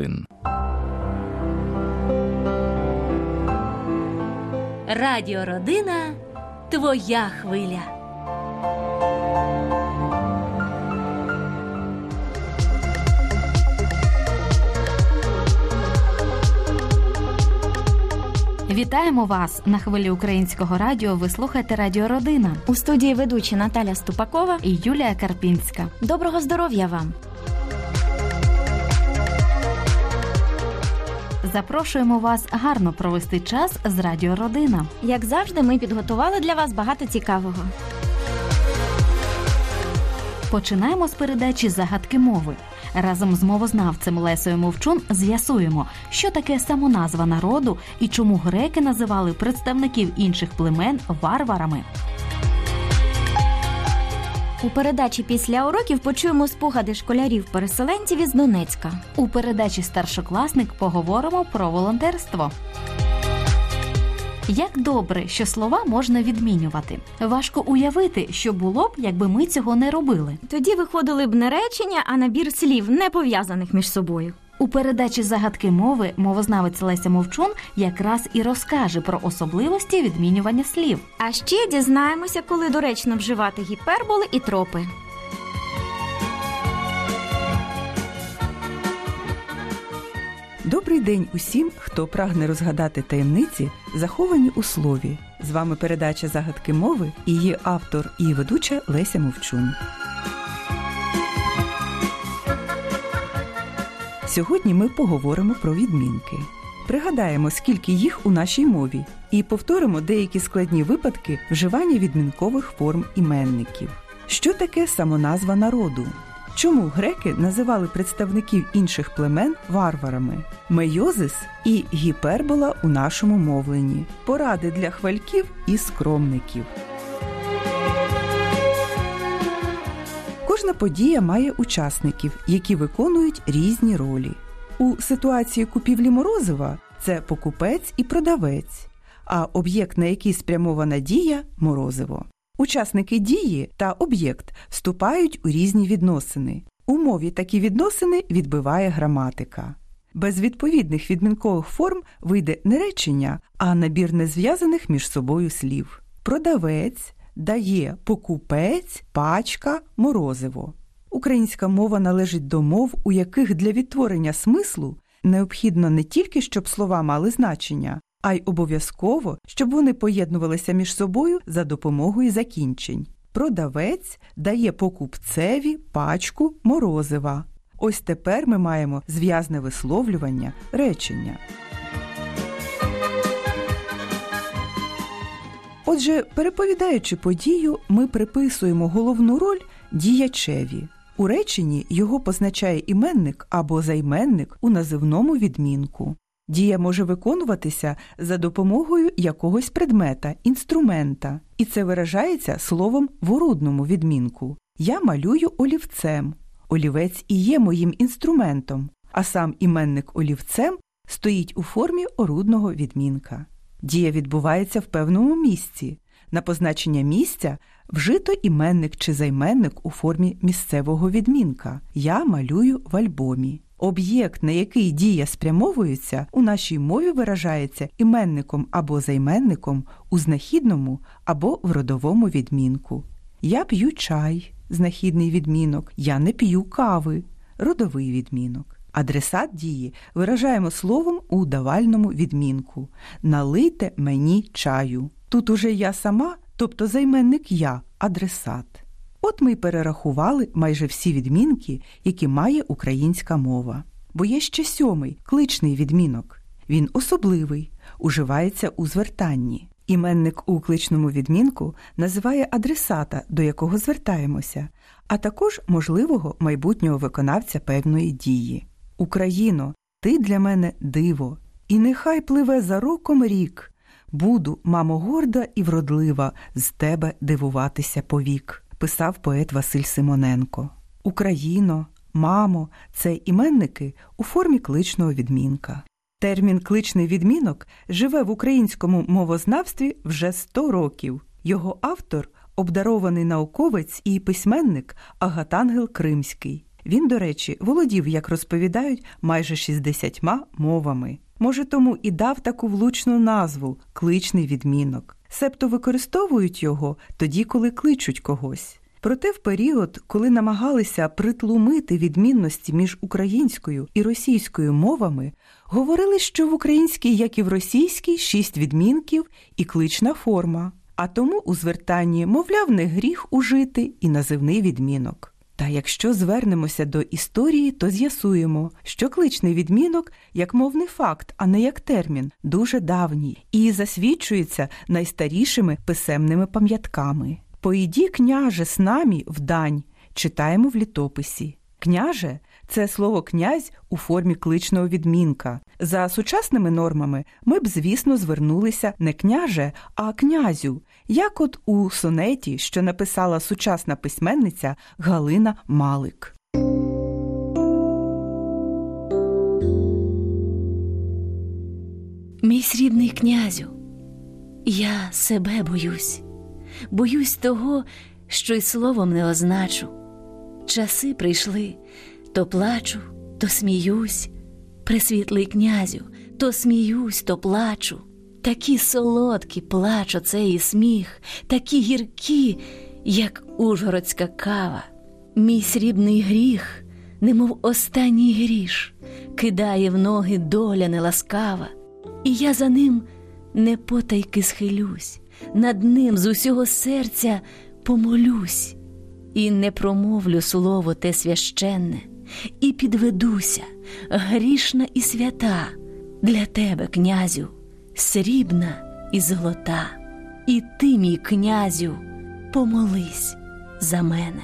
хвилин. Радіо Родина твоя хвиля. Вітаємо вас на хвилі українського радіо. Ви слухаєте Радіо Родина У студії ведучі Наталя Ступакова. і Юлія Карпінська. Доброго здоров'я вам! Запрошуємо вас гарно провести час з Радіо Родина. Як завжди, ми підготували для вас багато цікавого. Починаємо з передачі загадки мови. Разом з мовознавцем Лесою Мовчун з'ясуємо, що таке самоназва народу і чому греки називали представників інших племен варварами. У передачі після уроків почуємо спогади школярів-переселенців із Донецька. У передачі Старшокласник поговоримо про волонтерство. Як добре, що слова можна відмінювати. Важко уявити, що було б, якби ми цього не робили. Тоді виходили б не речення, а набір слів, не пов'язаних між собою. У передачі загадки мови мовознавець Леся Мовчун якраз і розкаже про особливості відмінювання слів. А ще дізнаємося, коли доречно вживати гіперболи і тропи. Добрий день усім, хто прагне розгадати таємниці, заховані у слові. З вами передача загадки мови і її автор і ведуча Леся Мовчун. Сьогодні ми поговоримо про відмінки. Пригадаємо, скільки їх у нашій мові, і повторимо деякі складні випадки вживання відмінкових форм іменників. Що таке самоназва народу? Чому греки називали представників інших племен варварами? Мейозис і гіпербола у нашому мовленні. Поради для хвальків і скромників. Кожна подія має учасників, які виконують різні ролі. У ситуації купівлі морозива це покупець і продавець, а об'єкт, на який спрямована дія морозиво. Учасники дії та об'єкт вступають у різні відносини. У мові такі відносини відбиває граматика. Без відповідних відмінкових форм вийде не речення, а набір незв'язаних між собою слів. Продавець дає покупець, пачка, морозиво. Українська мова належить до мов, у яких для відтворення смислу необхідно не тільки, щоб слова мали значення, а й обов'язково, щоб вони поєднувалися між собою за допомогою закінчень. Продавець дає покупцеві пачку морозива. Ось тепер ми маємо зв'язне висловлювання речення. Отже, переповідаючи подію, ми приписуємо головну роль діячеві. У реченні його позначає іменник або займенник у називному відмінку. Дія може виконуватися за допомогою якогось предмета, інструмента, і це виражається словом в орудному відмінку. Я малюю олівцем. Олівець і є моїм інструментом, а сам іменник олівцем стоїть у формі орудного відмінка. Дія відбувається в певному місці. На позначення місця вжито іменник чи займенник у формі місцевого відмінка. Я малюю в альбомі. Об'єкт, на який дія спрямовується, у нашій мові виражається іменником або займенником у знахідному або в родовому відмінку. Я п'ю чай, знахідний відмінок, я не п'ю кави, родовий відмінок. Адресат дії виражаємо словом у давальному відмінку Налийте мені чаю. Тут уже я сама, тобто займенник я, адресат. От ми й перерахували майже всі відмінки, які має українська мова. Бо є ще сьомий кличний відмінок. Він особливий, уживається у звертанні. Іменник у кличному відмінку називає адресата, до якого звертаємося, а також можливого майбутнього виконавця певної дії. Україно, ти для мене диво, і нехай пливе за роком рік. Буду, мамо, горда і вродлива, з тебе дивуватися повік, писав поет Василь Симоненко. Україно, мамо, це іменники у формі кличного відмінка. Термін кличний відмінок живе в українському мовознавстві вже 100 років. Його автор обдарований науковець і письменник Агатангел Кримський. Він, до речі, володів, як розповідають, майже 60 мовами. Може, тому і дав таку влучну назву кличний відмінок. Себто використовують його тоді, коли кличуть когось. Проте в період, коли намагалися притлумити відмінності між українською і російською мовами, говорили, що в українській, як і в російській, шість відмінків і клична форма, а тому у звертанні, мовляв, не гріх ужити і називний відмінок. Та якщо звернемося до історії, то з'ясуємо, що кличний відмінок як мовний факт, а не як термін, дуже давній і засвідчується найстарішими писемними пам'ятками. Поїді, княже, з нами в дань, читаємо в літописі. Княже це слово князь у формі кличного відмінка. За сучасними нормами ми б, звісно, звернулися не княже, а князю, як от у сонеті, що написала сучасна письменниця Галина Малик. Мій срібний князю, я себе боюсь, боюсь того, що й словом не означу. Часи прийшли, то плачу, то сміюсь, пресвітлий князю, то сміюсь, то плачу. Такі солодкі плач оцей сміх, такі гіркі, як ужгородська кава. Мій срібний гріх, немов останній гріш, кидає в ноги доля неласкава, і я за ним не потайки схилюсь, над ним з усього серця помолюсь, і не промовлю слово те священне, і підведуся, грішна і свята, для тебе, князю, срібна і золота, і ти, мій князю, помолись за мене.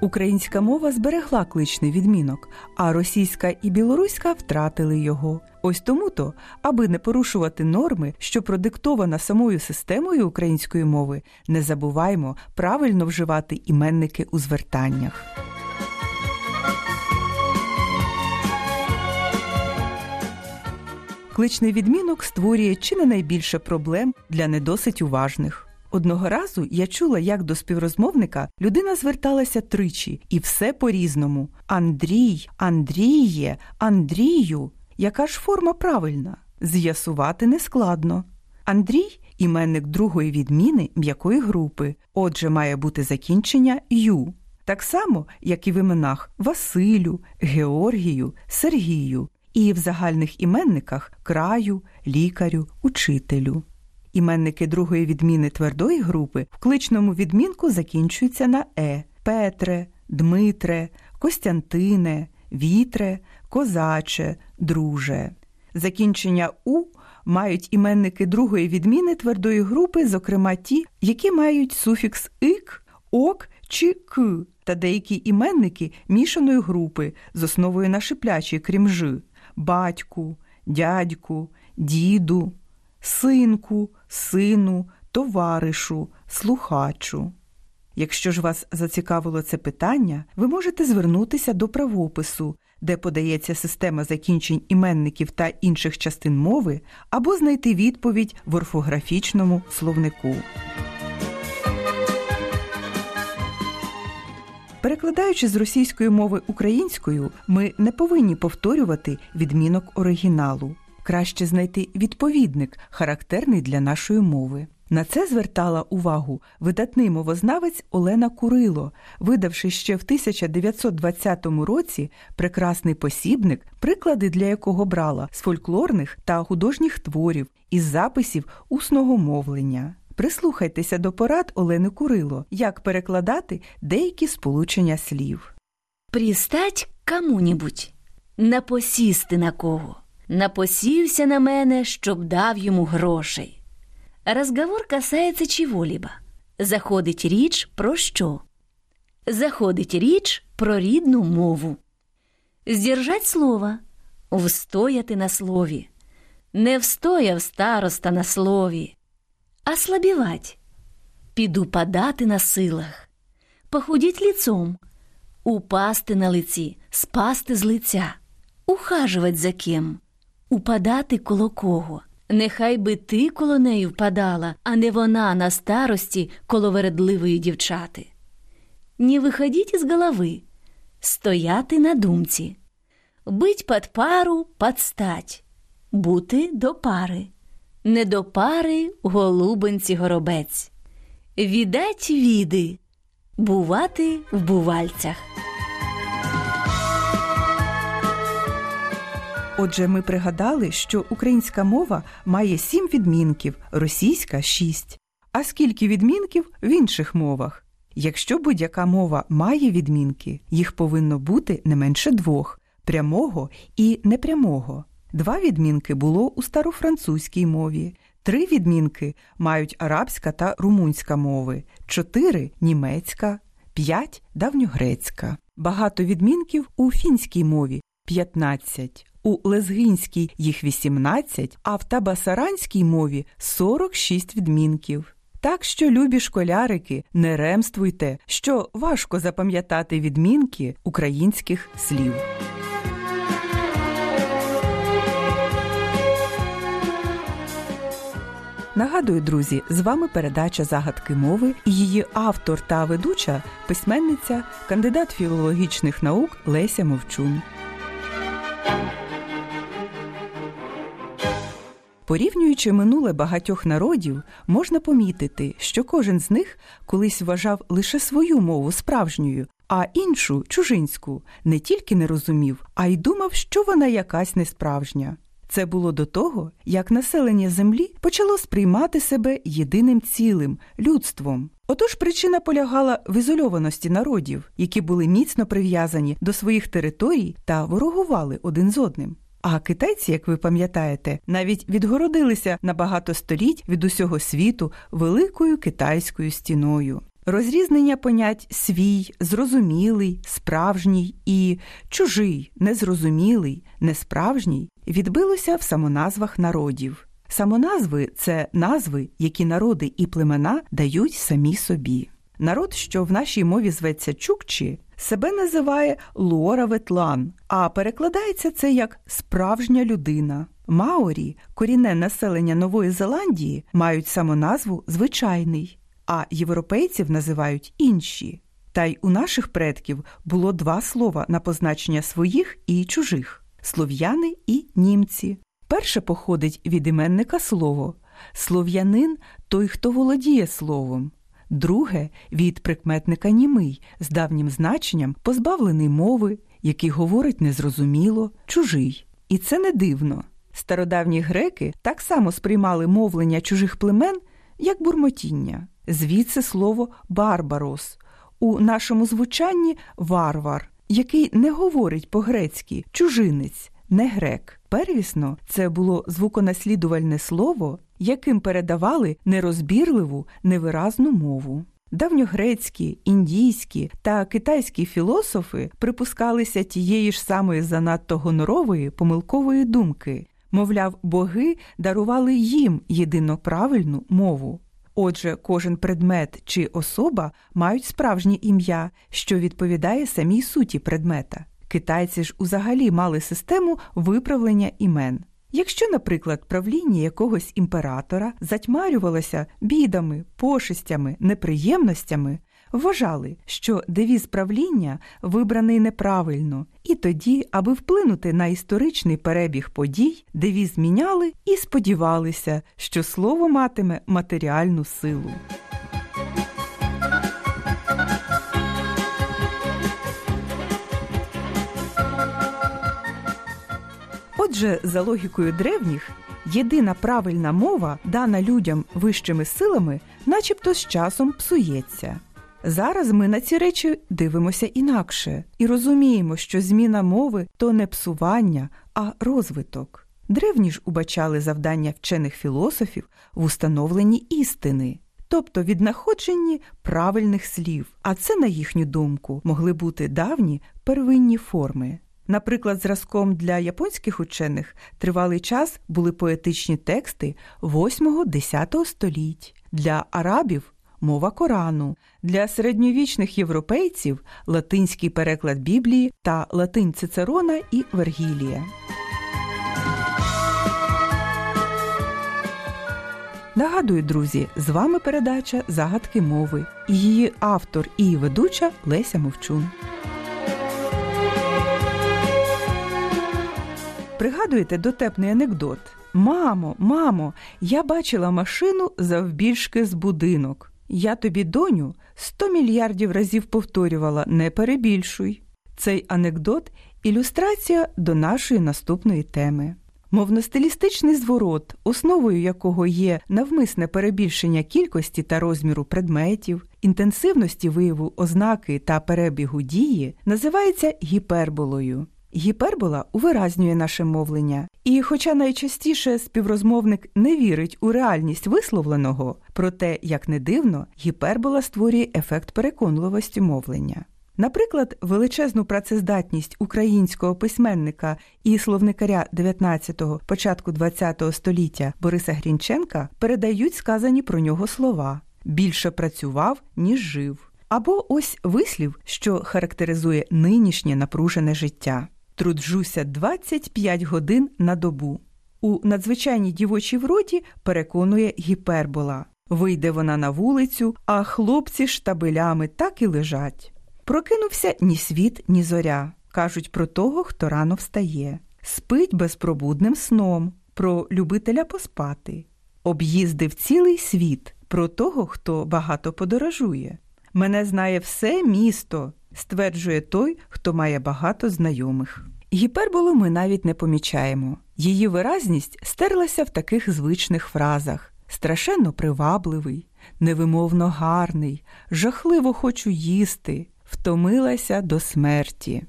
Українська мова зберегла кличний відмінок, а російська і білоруська втратили його. Ось тому то, аби не порушувати норми, що продиктована самою системою української мови, не забуваймо правильно вживати іменники у звертаннях. Кличний відмінок створює чи не найбільше проблем для недосить уважних. Одного разу я чула, як до співрозмовника людина зверталася тричі, і все по-різному: Андрій, Андріє, Андрію. Яка ж форма правильна? З'ясувати нескладно. Андрій іменник другої відміни м'якої групи, отже, має бути закінчення ю. Так само, як і в іменах Василю, Георгію, Сергію, і в загальних іменниках краю, лікарю, учителю. Іменники другої відміни твердої групи в кличному відмінку закінчуються на е Петре, Дмитре, Костянтине, Вітре, Козаче, Друже. Закінчення У мають іменники другої відміни твердої групи, зокрема ті, які мають суфікс ик, ок чи к, та деякі іменники мішаної групи з основою на шиплячій, крім ж, батьку, дядьку, діду, синку, сину, товаришу, слухачу. Якщо ж вас зацікавило це питання, ви можете звернутися до правопису, де подається система закінчень іменників та інших частин мови, або знайти відповідь в орфографічному словнику. Перекладаючи з російської мови українською, ми не повинні повторювати відмінок оригіналу. Краще знайти відповідник, характерний для нашої мови. На це звертала увагу видатний мовознавець Олена Курило, видавши ще в 1920 році прекрасний посібник, приклади для якого брала з фольклорних та художніх творів із записів усного мовлення. Прислухайтеся до порад Олени Курило, як перекладати деякі сполучення слів. Пристать кому-нибудь, напосісти на кого, напосівся на мене, щоб дав йому грошей. Разговор касається чего-либо. Заходить річ про що? Заходить річ про рідну мову. Здержать слово, встояти на слові. Не встояв староста на слові. Ослабевать. Піду падати на силах. Похудіть лицом. Упасти на лиці, спасти з лиця. Ухаживать за ким. Упадати коло кого. Нехай би ти коло неї впадала, а не вона на старості коло вередливої дівчати. Не виходіть із голови, стояти на думці, бить під пару подстать, бути до пари, не до пари голубенці горобець, відать віди, бувати в бувальцях. Отже, ми пригадали, що українська мова має сім відмінків, російська шість. А скільки відмінків в інших мовах? Якщо будь-яка мова має відмінки, їх повинно бути не менше двох прямого і непрямого. Два відмінки було у старофранцузькій мові, три відмінки мають арабська та румунська мови, чотири німецька, п'ять давньогрецька. Багато відмінків у фінській мові 15, у лезгинській їх 18, а в табасаранській мові 46 відмінків. Так що, любі школярики, не ремствуйте, що важко запам'ятати відмінки українських слів. Нагадую, друзі, з вами передача загадки мови і її автор та ведуча письменниця, кандидат філологічних наук Леся Мовчун. Порівнюючи минуле багатьох народів, можна помітити, що кожен з них колись вважав лише свою мову справжньою, а іншу чужинську не тільки не розумів, а й думав, що вона якась несправжня. Це було до того, як населення землі почало сприймати себе єдиним цілим людством. Отож причина полягала в ізольованості народів, які були міцно прив'язані до своїх територій та ворогували один з одним. А китайці, як ви пам'ятаєте, навіть відгородилися на багато століть від усього світу великою китайською стіною. Розрізнення понять свій, зрозумілий, справжній і чужий, незрозумілий, несправжній відбилося в самоназвах народів. Самоназви це назви, які народи і племена дають самі собі. Народ, що в нашій мові зветься Чукчі, себе називає Луора-Ветлан, а перекладається це як справжня людина. Маорі, корінне населення Нової Зеландії, мають самоназву звичайний, а європейців називають інші. Та й у наших предків було два слова на позначення своїх і чужих слов'яни і німці. Перше походить від іменника слово слов'янин той, хто володіє словом друге від прикметника німий з давнім значенням позбавлений мови, який говорить незрозуміло, чужий. І це не дивно. Стародавні греки так само сприймали мовлення чужих племен, як бурмотіння, звідси слово барбарос, у нашому звучанні варвар, який не говорить по-грецьки чужинець, не грек. Первісно це було звуконаслідувальне слово, яким передавали нерозбірливу, невиразну мову. Давньогрецькі, індійські та китайські філософи припускалися тієї ж самої занадто гонорової помилкової думки, мовляв, боги дарували їм єдино правильну мову. Отже, кожен предмет чи особа мають справжнє ім'я, що відповідає самій суті предмета. Китайці ж узагалі мали систему виправлення імен. Якщо, наприклад, правління якогось імператора затьмарювалося бідами, пошестями, неприємностями, вважали, що девіз правління вибраний неправильно, і тоді, аби вплинути на історичний перебіг подій, девіз міняли і сподівалися, що слово матиме матеріальну силу. Отже, за логікою древніх, єдина правильна мова, дана людям вищими силами, начебто з часом псується. Зараз ми на ці речі дивимося інакше і розуміємо, що зміна мови то не псування, а розвиток. Древні ж убачали завдання вчених філософів в установленні істини, тобто віднаходженні правильних слів, а це, на їхню думку, могли бути давні первинні форми. Наприклад, зразком для японських учених тривалий час були поетичні тексти 8-10 століть, для арабів мова Корану, для середньовічних європейців латинський переклад Біблії та латинь Цицерона і Вергілія. Нагадую, друзі, з вами передача Загадки мови її автор і ведуча Леся Мовчун. Пригадуєте дотепний анекдот? Мамо, мамо, я бачила машину завбільшки з будинок. Я тобі, доню, сто мільярдів разів повторювала не перебільшуй. Цей анекдот ілюстрація до нашої наступної теми. Мовностилістичний зворот, основою якого є навмисне перебільшення кількості та розміру предметів, інтенсивності вияву ознаки та перебігу дії, називається гіперболою. Гіпербола увиразнює наше мовлення, і, хоча найчастіше співрозмовник не вірить у реальність висловленого, проте, як не дивно, гіпербола створює ефект переконливості мовлення. Наприклад, величезну працездатність українського письменника і словникаря 19-го, початку 20-го століття Бориса Грінченка передають сказані про нього слова більше працював, ніж жив. Або ось вислів, що характеризує нинішнє напружене життя. Труджуся 25 годин на добу. У надзвичайній дівочій вроді переконує гіпербола. Вийде вона на вулицю, а хлопці штабелями так і лежать. Прокинувся ні світ, ні зоря. Кажуть про того, хто рано встає. Спить безпробудним сном, про любителя поспати. Об'їздив цілий світ про того, хто багато подорожує. Мене знає все місто, стверджує той, хто має багато знайомих. Гіперболу ми навіть не помічаємо. Її виразність стерлася в таких звичних фразах: страшенно привабливий, невимовно гарний, жахливо хочу їсти, втомилася до смерті.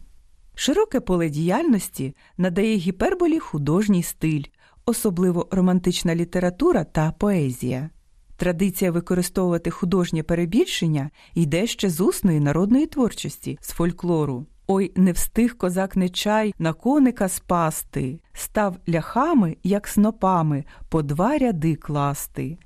Широке поле діяльності надає гіперболі художній стиль, особливо романтична література та поезія. Традиція використовувати художнє перебільшення йде ще з усної народної творчості, з фольклору. Ой, не встиг козак нечай на коника спасти, став ляхами, як снопами, по два ряди класти.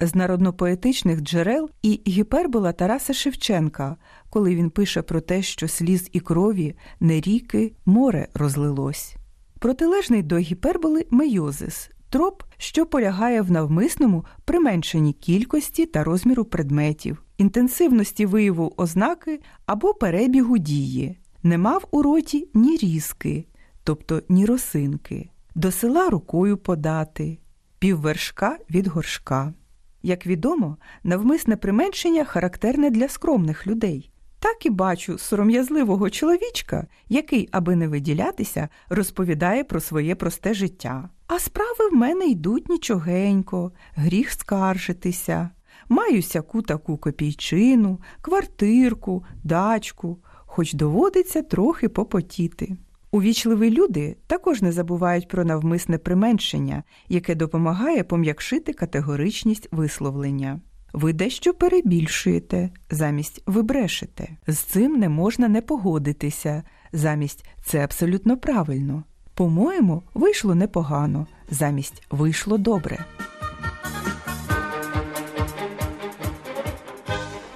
З народнопоетичних джерел і гіпербола Тараса Шевченка, коли він пише про те, що сліз і крові не ріки, море розлилось. Протилежний до гіперболи мейозис троп, що полягає в навмисному применшенні кількості та розміру предметів, інтенсивності вияву ознаки або перебігу дії, не мав у роті ні різки, тобто ні росинки, до села рукою подати, піввершка від горшка. Як відомо, навмисне применшення характерне для скромних людей. Так і бачу сором'язливого чоловічка, який, аби не виділятися, розповідає про своє просте життя. А справи в мене йдуть нічогенько, гріх скаржитися. Маю сяку таку копійчину, квартирку, дачку, хоч доводиться трохи попотіти. Увічливі люди також не забувають про навмисне применшення, яке допомагає пом'якшити категоричність висловлення. Ви дещо перебільшуєте, замість ви брешете. З цим не можна не погодитися, замість це абсолютно правильно. По-моєму, вийшло непогано, замість вийшло добре.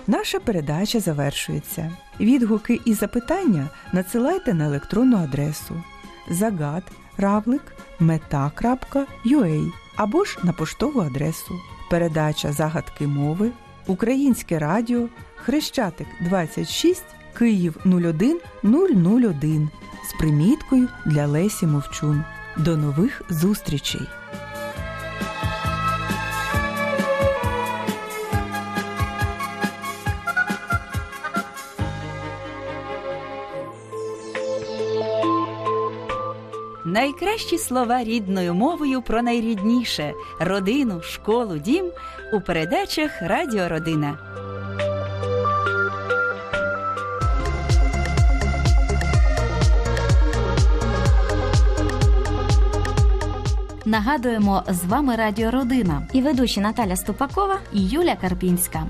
Наша передача завершується. Відгуки і запитання надсилайте на електронну адресу загад равлик meta.ua або ж на поштову адресу. Передача загадки мови, Українське радіо, Хрещатик 26, Київ 01001 з приміткою для Лесі Мовчун. До нових зустрічей! Найкращі слова рідною мовою про найрідніше родину, школу, дім у передачах Радіо Родина. Нагадуємо, з вами Радіо Родина І ведучі Наталя Ступакова. і Юля Карпінська.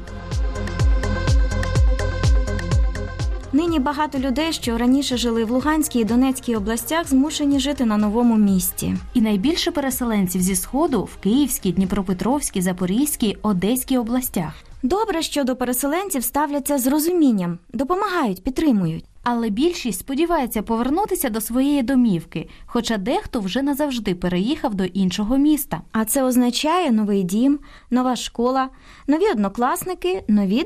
Нині багато людей, що раніше жили в Луганській і Донецькій областях, змушені жити на новому місці. І найбільше переселенців зі сходу в Київській, Дніпропетровській, Запорізькій, Одеській областях. Добре, що до переселенців ставляться з розумінням, допомагають, підтримують. Але більшість сподівається повернутися до своєї домівки, хоча дехто вже назавжди переїхав до іншого міста. А це означає новий дім, нова школа, нові однокласники, нові